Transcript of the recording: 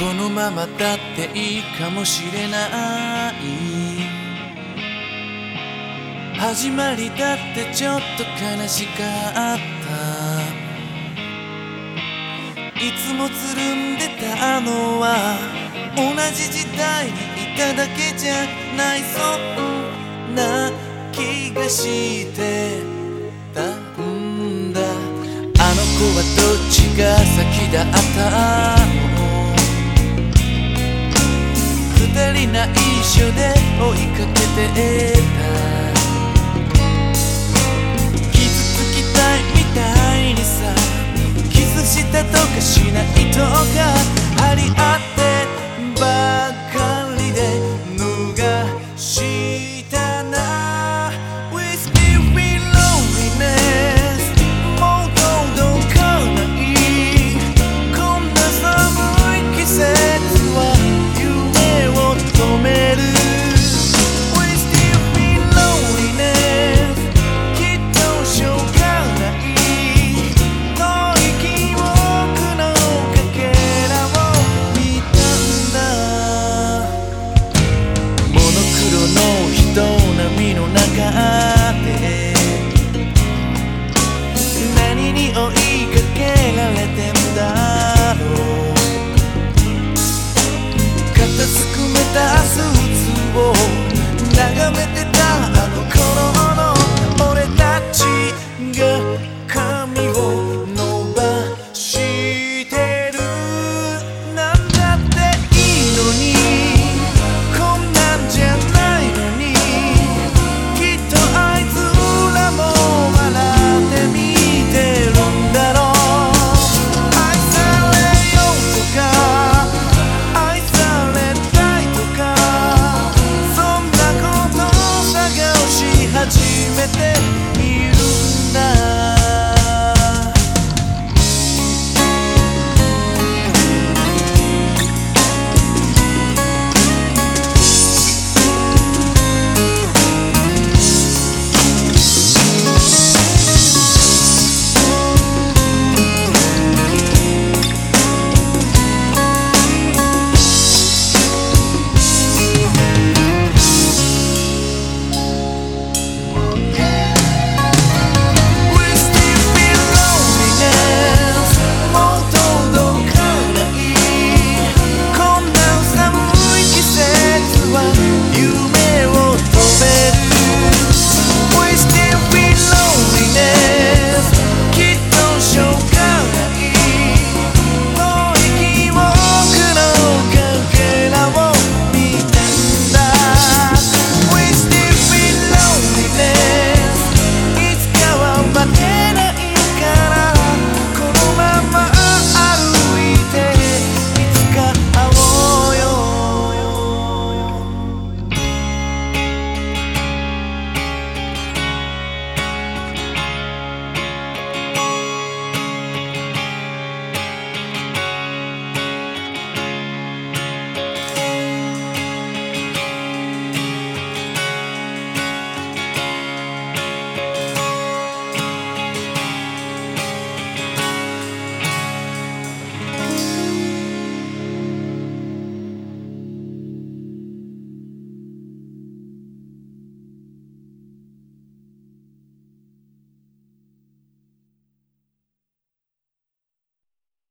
このままだっていいかもしれない。始まりだってちょっと悲しかった。いつもつるんでたのは同じ時代にいただけじゃない。そんな気がしてたんだ。あの子はどっちが先だった？二人内緒で追いかけてた